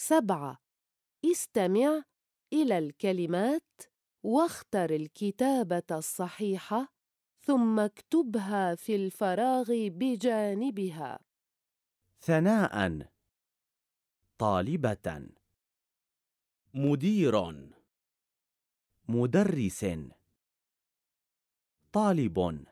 سبعة. استمع إلى الكلمات واختر الكتابة الصحيحة ثم اكتبها في الفراغ بجانبها. ثناء. طالبة. مدير. مدرس. طالب.